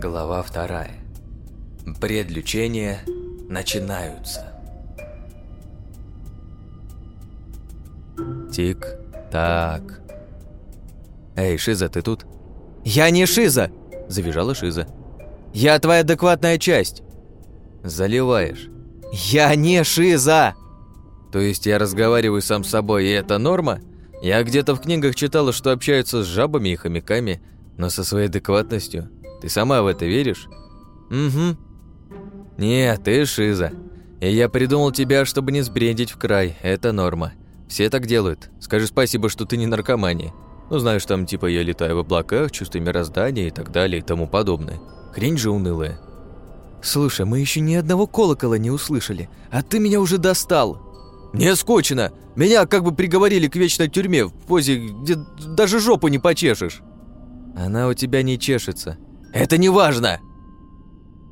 Глава вторая. Предлючения начинаются. Тик-так. «Эй, Шиза, ты тут?» «Я не Шиза!» – завизжала Шиза. «Я твоя адекватная часть!» «Заливаешь». «Я не Шиза!» «То есть я разговариваю сам с собой, и это норма? Я где-то в книгах читала, что общаются с жабами и хомяками, но со своей адекватностью. Ты сама в это веришь?» «Угу». «Нет, ты Шиза. И я придумал тебя, чтобы не сбрендить в край. Это норма. Все так делают. Скажи спасибо, что ты не наркомания. Ну, знаешь, там типа я летаю в облаках, чувствую мироздание и так далее и тому подобное. Хрень же унылая. Слушай, мы еще ни одного колокола не услышали, а ты меня уже достал. Не скучно. Меня как бы приговорили к вечной тюрьме в позе, где даже жопу не почешешь. Она у тебя не чешется. Это не важно.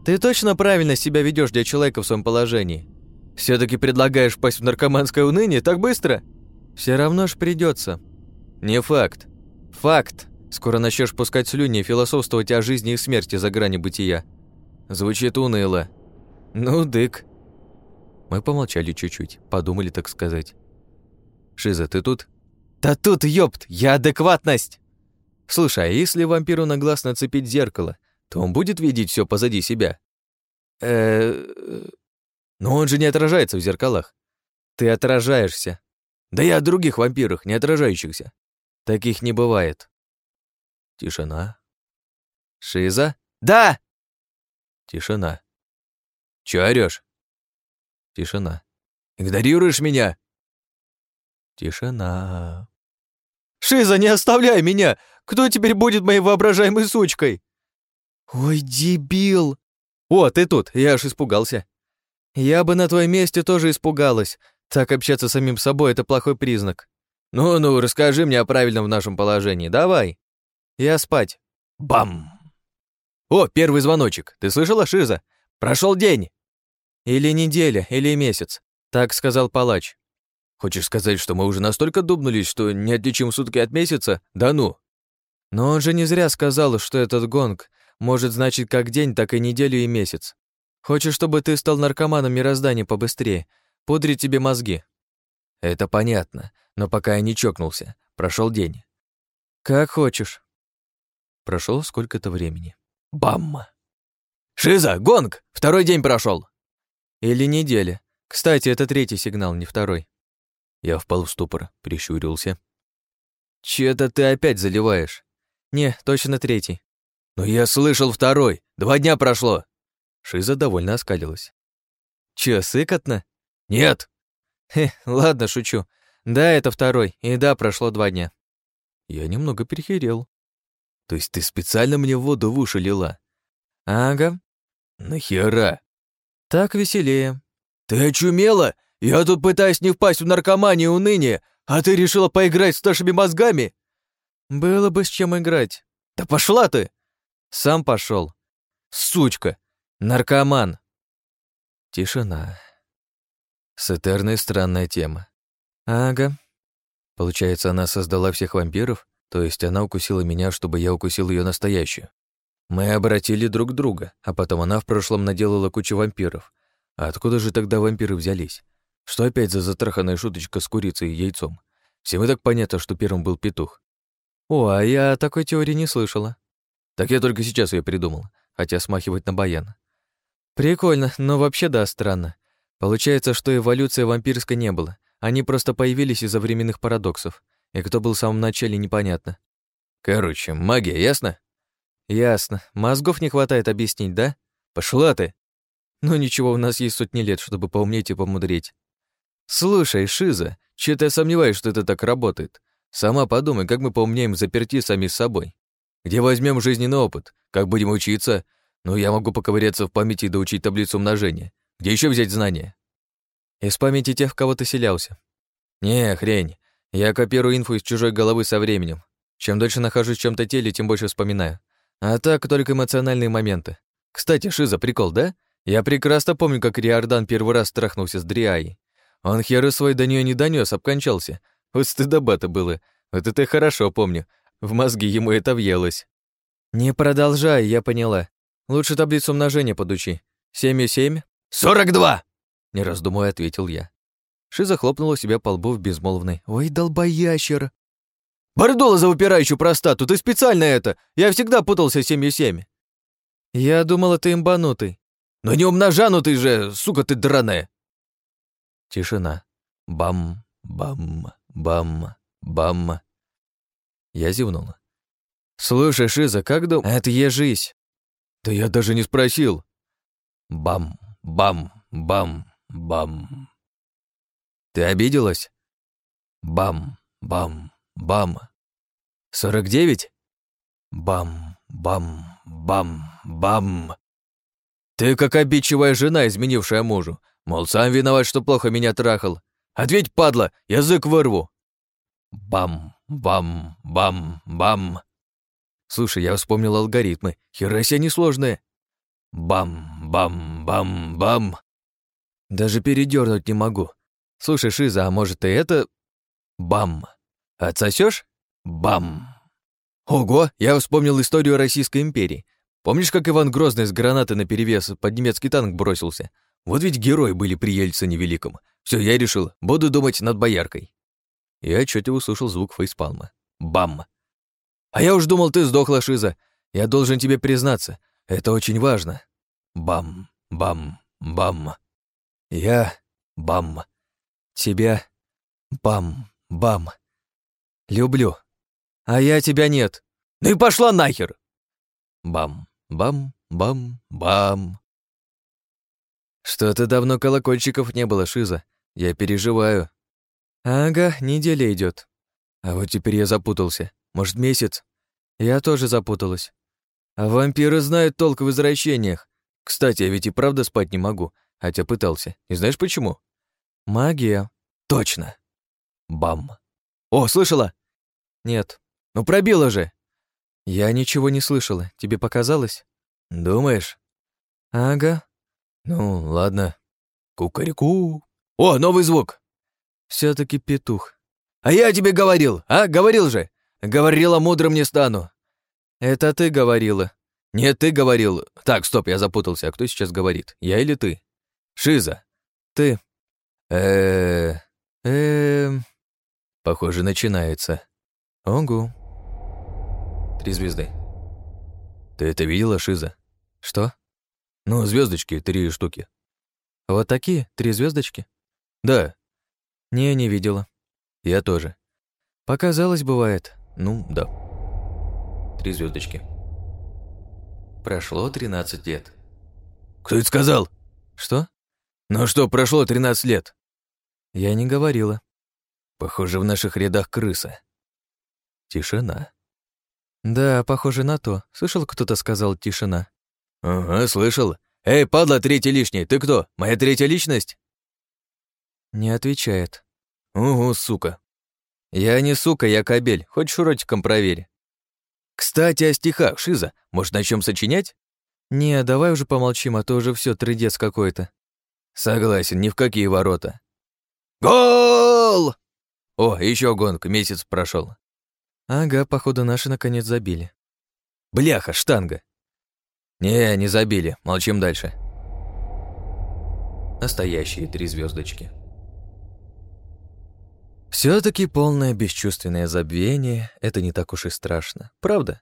Ты точно правильно себя ведешь для человека в своем положении. все таки предлагаешь пасть в наркоманское уныние так быстро? Все равно ж придется. Не факт. Факт. Скоро начнешь пускать слюни и философствовать о жизни и смерти за грани бытия. Звучит уныло. Ну, дык. Мы помолчали чуть-чуть, подумали, так сказать. Шиза, ты тут? Да тут, ёпт, я адекватность. Слушай, а если вампиру на глаз нацепить зеркало, то он будет видеть все позади себя? Э, Но он же не отражается в зеркалах. Ты отражаешься. Да я о других вампирах, не отражающихся. Таких не бывает. Тишина. Шиза? Да! Тишина. Чё орёшь? Тишина. Игнорируешь меня? Тишина. Шиза, не оставляй меня! Кто теперь будет моей воображаемой сучкой? Ой, дебил! О, ты тут, я аж испугался. Я бы на твоем месте тоже испугалась. Так общаться с самим собой — это плохой признак. Ну-ну, расскажи мне о правильном в нашем положении, давай. Я спать. Бам! О, первый звоночек. Ты слышала, Шиза? Прошел день. Или неделя, или месяц. Так сказал палач. Хочешь сказать, что мы уже настолько дубнулись, что не отличим сутки от месяца? Да ну. Но он же не зря сказал, что этот гонг может значить как день, так и неделю и месяц. Хочешь, чтобы ты стал наркоманом мироздания побыстрее, пудрить тебе мозги. Это понятно, но пока я не чокнулся. Прошел день. Как хочешь. Прошло сколько-то времени. Бам! Шиза, гонг! Второй день прошел. Или неделя. Кстати, это третий сигнал, не второй. Я впал в ступор, прищурился. Че-то ты опять заливаешь. Не, точно третий. Но я слышал второй. Два дня прошло. Шиза довольно оскалилась. Че, сыкотно? Нет. Хе, ладно, шучу. Да, это второй, и да, прошло два дня. Я немного перехерел. То есть ты специально мне воду в уши лила? Ага. Нахера? Так веселее. Ты очумела? Я тут пытаюсь не впасть в наркоманию и уныние, а ты решила поиграть с нашими мозгами? Было бы с чем играть. Да пошла ты! Сам пошел. Сучка! Наркоман! Тишина. С Этерной странная тема. Ага. Получается, она создала всех вампиров? То есть она укусила меня, чтобы я укусил ее настоящую. Мы обратили друг друга, а потом она в прошлом наделала кучу вампиров. А откуда же тогда вампиры взялись? Что опять за затраханная шуточка с курицей и яйцом? Всем и так понятно, что первым был петух. О, а я такой теории не слышала. Так я только сейчас ее придумал, хотя смахивать на баян. Прикольно, но вообще да, странно. Получается, что эволюции вампирской не было. Они просто появились из-за временных парадоксов. И кто был в самом начале, непонятно. Короче, магия, ясно? Ясно. Мозгов не хватает объяснить, да? Пошла ты. Ну ничего, у нас есть сотни лет, чтобы поумнеть и помудреть. Слушай, Шиза, че-то я сомневаюсь, что это так работает. Сама подумай, как мы поумнеем заперти сами с собой. Где возьмем жизненный опыт? Как будем учиться? Ну, я могу поковыряться в памяти и доучить таблицу умножения. Где еще взять знания? Из памяти тех, в кого ты селялся. Не, хрень. Я копирую инфу из чужой головы со временем. Чем дольше нахожусь в чем то теле, тем больше вспоминаю. А так только эмоциональные моменты. Кстати, Шиза, прикол, да? Я прекрасно помню, как Риордан первый раз страхнулся с Дриаей. Он херы свой до нее не донес, обкончался. Вот стыдоба-то было. Вот это я хорошо помню. В мозги ему это въелось. Не продолжай, я поняла. Лучше таблицу умножения подучи. Семь и семь? Сорок два! Не раздумывая, ответил я. Шиза хлопнула себя по лбу в безмолвной. «Ой, долбоящер!» «Бордола за выпирающую простату! Ты специально это! Я всегда путался семью семь!» «Я думала, ты имбанутый». «Но не умножанутый же, сука ты драная!» Тишина. Бам, бам, бам. Я зевнула. «Слушай, Шиза, как дум...» «Отъежись!» «Да я даже не спросил!» Бам, бам, бам, бам. Ты обиделась? Бам, бам, бам. Сорок девять? Бам, бам, бам, бам. Ты как обидчивая жена, изменившая мужу. Мол, сам виноват, что плохо меня трахал. Ответь, падла, язык вырву. Бам, бам, бам, бам. Слушай, я вспомнил алгоритмы. Хера себе несложные. Бам, бам, бам, бам. Даже передернуть не могу. Слушай, Шиза, а может и это... Бам. Отсосешь? Бам. Ого, я вспомнил историю Российской империи. Помнишь, как Иван Грозный с гранаты наперевес под немецкий танк бросился? Вот ведь герои были при Ельцине Великом. Все, я решил, буду думать над бояркой. Я отчетливо услышал звук фейспалма. Бам. А я уж думал, ты сдохла, Шиза. Я должен тебе признаться. Это очень важно. Бам, бам, бам. Я... Бам. Тебя... Бам, бам. Люблю. А я тебя нет. Ну и пошла нахер! Бам, бам, бам, бам. Что-то давно колокольчиков не было, Шиза. Я переживаю. Ага, неделя идет. А вот теперь я запутался. Может, месяц? Я тоже запуталась. А вампиры знают толк в извращениях. Кстати, я ведь и правда спать не могу, хотя пытался. И знаешь почему? Магия. Точно. Бам. О, слышала? Нет. Ну пробила же. Я ничего не слышала. Тебе показалось? Думаешь? Ага. Ну, ладно. Кукареку. О, новый звук. все таки петух. А я тебе говорил, а? Говорил же. Говорила, мудрым не стану. Это ты говорила. Нет, ты говорил. Так, стоп, я запутался. А кто сейчас говорит? Я или ты? Шиза. Ты. э э Похоже, начинается. Огу. Три звезды. Ты это видела, Шиза? Что? Ну, звездочки, три штуки. Вот такие? Три звездочки? Да. Не, не видела. Я тоже. Показалось, бывает. Ну, да. Три звездочки. Прошло 13 лет. Кто это сказал? Что? Ну что, прошло 13 лет? Я не говорила. Похоже, в наших рядах крыса. Тишина. Да, похоже на то. Слышал, кто-то сказал тишина. Ага, слышал. Эй, падла, третий лишний, ты кто? Моя третья личность? Не отвечает. Угу, сука. Я не сука, я кобель. Хочешь уротиком проверь? Кстати, о стихах, Шиза. Может, начнем сочинять? Не, давай уже помолчим, а то уже все трындец какой-то. Согласен, ни в какие ворота. Гол! О, еще гонка, месяц прошел. Ага, походу, наши наконец забили. Бляха, штанга. Не, не забили, молчим дальше. Настоящие три звездочки. Все таки полное бесчувственное забвение — это не так уж и страшно, правда?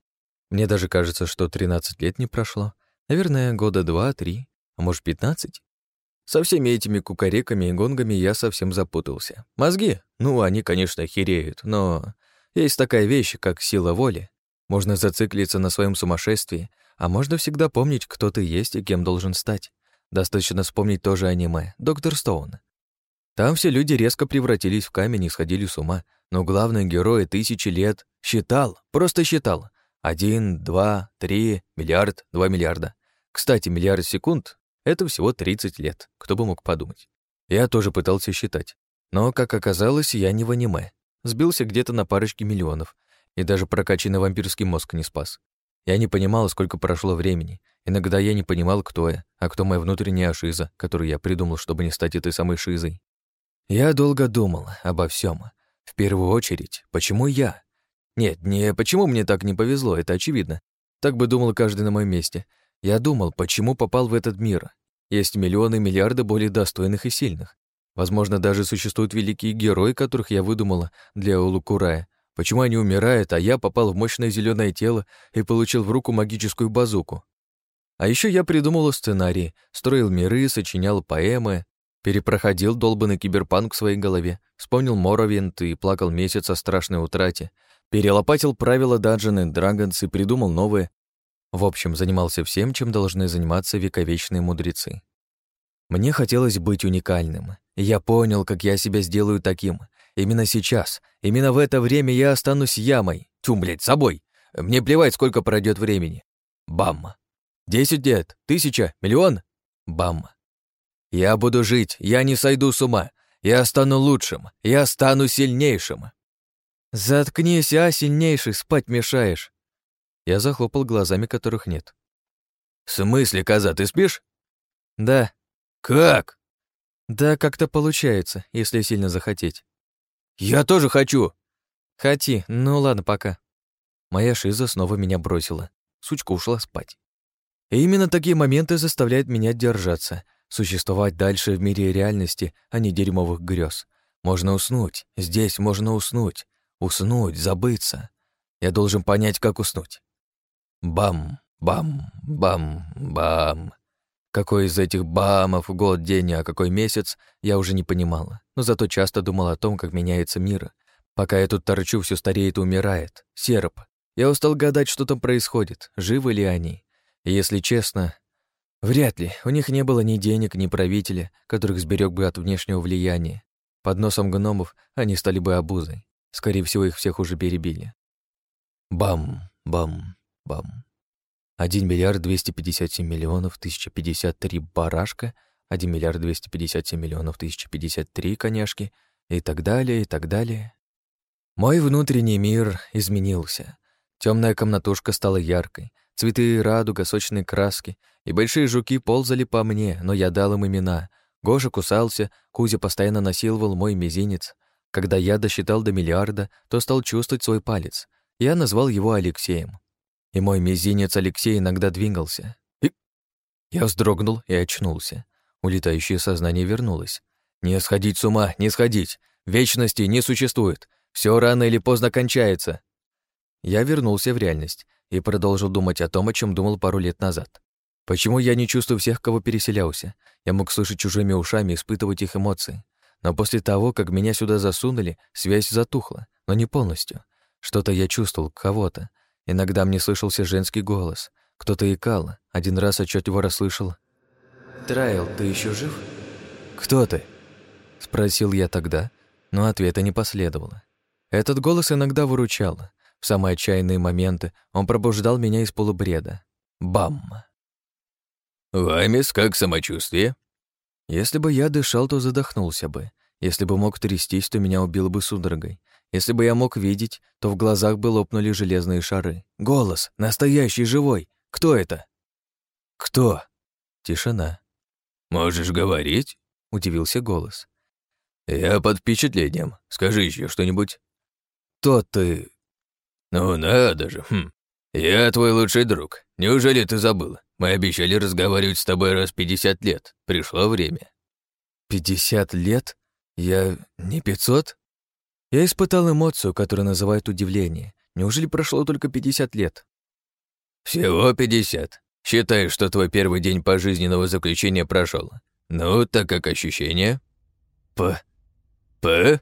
Мне даже кажется, что 13 лет не прошло. Наверное, года два-три, а может, 15. Со всеми этими кукареками и гонгами я совсем запутался. Мозги? Ну, они, конечно, хереют, но есть такая вещь, как сила воли. Можно зациклиться на своем сумасшествии, а можно всегда помнить, кто ты есть и кем должен стать. Достаточно вспомнить тоже аниме «Доктор Стоун». Там все люди резко превратились в камень и сходили с ума, но главный герой тысячи лет считал, просто считал. Один, два, три, миллиард, два миллиарда. Кстати, миллиард секунд — это всего 30 лет, кто бы мог подумать. Я тоже пытался считать. Но, как оказалось, я не в аниме сбился где-то на парочке миллионов, и даже прокачанный вампирский мозг не спас. Я не понимал, сколько прошло времени. Иногда я не понимал, кто я, а кто моя внутренняя шиза, которую я придумал, чтобы не стать этой самой шизой. Я долго думал обо всем. В первую очередь, почему я? Нет, не почему мне так не повезло, это очевидно. Так бы думал каждый на моем месте. Я думал, почему попал в этот мир. Есть миллионы миллиарды более достойных и сильных. Возможно, даже существуют великие герои, которых я выдумала для Улукурая. Почему они умирают, а я попал в мощное зеленое тело и получил в руку магическую базуку? А еще я придумал сценарии, строил миры, сочинял поэмы, перепроходил долбанный киберпанк в своей голове, вспомнил Моровинт и плакал месяц о страшной утрате, перелопатил правила Dungeon Dragons и придумал новые. В общем, занимался всем, чем должны заниматься вековечные мудрецы. Мне хотелось быть уникальным. Я понял, как я себя сделаю таким. Именно сейчас, именно в это время я останусь ямой. Тюм, блядь, собой. Мне плевать, сколько пройдет времени. Бам. Десять лет, тысяча, миллион? Бам. Я буду жить, я не сойду с ума. Я стану лучшим, я стану сильнейшим. Заткнись, а, сильнейший, спать мешаешь. Я захлопал глазами, которых нет. В смысле, коза, ты спишь? Да. Как? Да, как-то получается, если сильно захотеть. Я тоже хочу. Хоти, ну ладно, пока. Моя шиза снова меня бросила. Сучка ушла спать. И именно такие моменты заставляют меня держаться, существовать дальше в мире реальности, а не дерьмовых грез. Можно уснуть, здесь можно уснуть, уснуть, забыться. Я должен понять, как уснуть. Бам, бам, бам, бам. Какой из этих бамов год, день, а какой месяц, я уже не понимала, но зато часто думала о том, как меняется мир. Пока я тут торчу, все стареет и умирает. Серп. Я устал гадать, что там происходит, живы ли они. И если честно, вряд ли. У них не было ни денег, ни правителя, которых сберег бы от внешнего влияния. Под носом гномов они стали бы обузой. Скорее всего, их всех уже перебили. Бам, бам, бам. 1 миллиард 257 миллионов 1053 барашка, 1 миллиард 257 миллионов 1053 коняшки и так далее, и так далее. Мой внутренний мир изменился. Темная комнатушка стала яркой, Цветы, радуга, сочные краски и большие жуки ползали по мне, но я дал им имена. Гоша кусался, Кузя постоянно насиловал мой мизинец. Когда я досчитал до миллиарда, то стал чувствовать свой палец. Я назвал его Алексеем. И мой мизинец Алексей иногда двигался. И... Я вздрогнул и очнулся. Улетающее сознание вернулось. «Не сходить с ума, не сходить! Вечности не существует! Все рано или поздно кончается!» Я вернулся в реальность и продолжил думать о том, о чем думал пару лет назад. Почему я не чувствую всех, кого переселялся? Я мог слышать чужими ушами, испытывать их эмоции. Но после того, как меня сюда засунули, связь затухла, но не полностью. Что-то я чувствовал, кого-то. Иногда мне слышался женский голос. Кто-то икал. Один раз отчетливо расслышал. «Трайл, ты еще жив?» «Кто ты?» Спросил я тогда, но ответа не последовало. Этот голос иногда выручал, в самые отчаянные моменты он пробуждал меня из полубреда. Бам! «Вамис, как самочувствие?» Если бы я дышал, то задохнулся бы. Если бы мог трястись, то меня убило бы судорогой. Если бы я мог видеть, то в глазах бы лопнули железные шары. Голос! Настоящий, живой! Кто это? «Кто?» Тишина. «Можешь говорить?» — удивился голос. «Я под впечатлением. Скажи еще что-нибудь». «То ты... «Ну надо же, хм. Я твой лучший друг. Неужели ты забыл? Мы обещали разговаривать с тобой раз пятьдесят лет. Пришло время». «Пятьдесят лет? Я не пятьсот?» Я испытал эмоцию, которую называют удивление. Неужели прошло только пятьдесят лет? «Всего пятьдесят. Считай, что твой первый день пожизненного заключения прошел. Ну, так как ощущение?» «П... П...»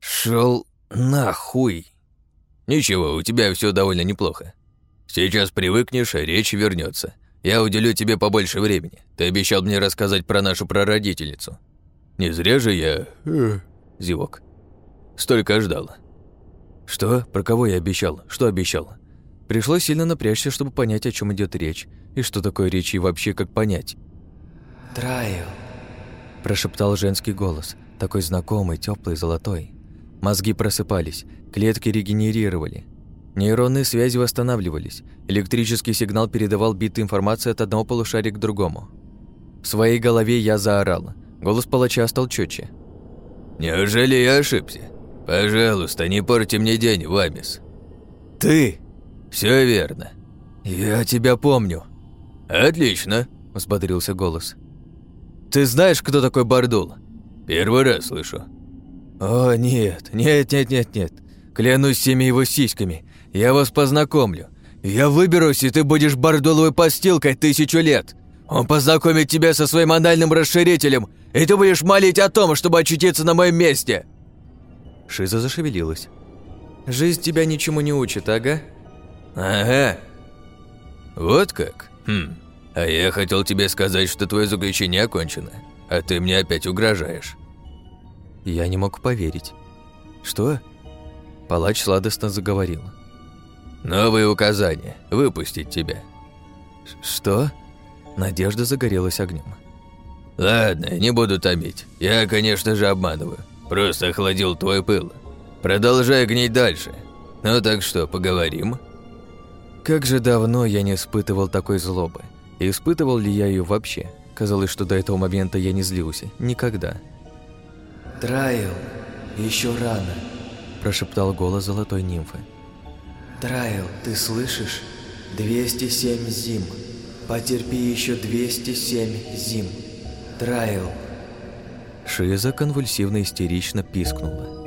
«Шел нахуй!» Ничего, у тебя все довольно неплохо. Сейчас привыкнешь, а речь вернется. Я уделю тебе побольше времени. Ты обещал мне рассказать про нашу прародительницу. Не зря же я... Зевок. Столько ждал. Что? Про кого я обещал? Что обещал? Пришлось сильно напрячься, чтобы понять, о чем идет речь, и что такое речь и вообще как понять. «Трайл», – прошептал женский голос, такой знакомый, теплый, золотой. Мозги просыпались, клетки регенерировали. Нейронные связи восстанавливались, электрический сигнал передавал биты информации от одного полушария к другому. В своей голове я заорал. Голос палача стал четче. «Неужели я ошибся? Пожалуйста, не порти мне день, Вамис». «Ты?» Все верно». «Я тебя помню». «Отлично», – взбодрился голос. «Ты знаешь, кто такой Бардул?» «Первый раз слышу». «О, нет, нет, нет, нет, нет. Клянусь всеми его сиськами. Я вас познакомлю. Я выберусь, и ты будешь Бардуловой постилкой тысячу лет. Он познакомит тебя со своим анальным расширителем, и ты будешь молить о том, чтобы очутиться на моем месте!» Шиза зашевелилась. «Жизнь тебя ничему не учит, ага?» «Ага. Вот как? Хм. А я хотел тебе сказать, что твое заключение окончено, а ты мне опять угрожаешь». Я не мог поверить. «Что?» Палач сладостно заговорил. «Новые указания. Выпустить тебя». «Что?» Надежда загорелась огнем. «Ладно, не буду томить. Я, конечно же, обманываю. Просто охладил твой пыл. Продолжай гнить дальше. Ну так что, поговорим?» Как же давно я не испытывал такой злобы. И испытывал ли я ее вообще? Казалось, что до этого момента я не злился. Никогда. «Трайл, еще рано», – прошептал голос золотой нимфы. «Трайл, ты слышишь? 207 зим. Потерпи еще 207 зим. Трайл». Шиза конвульсивно-истерично пискнула.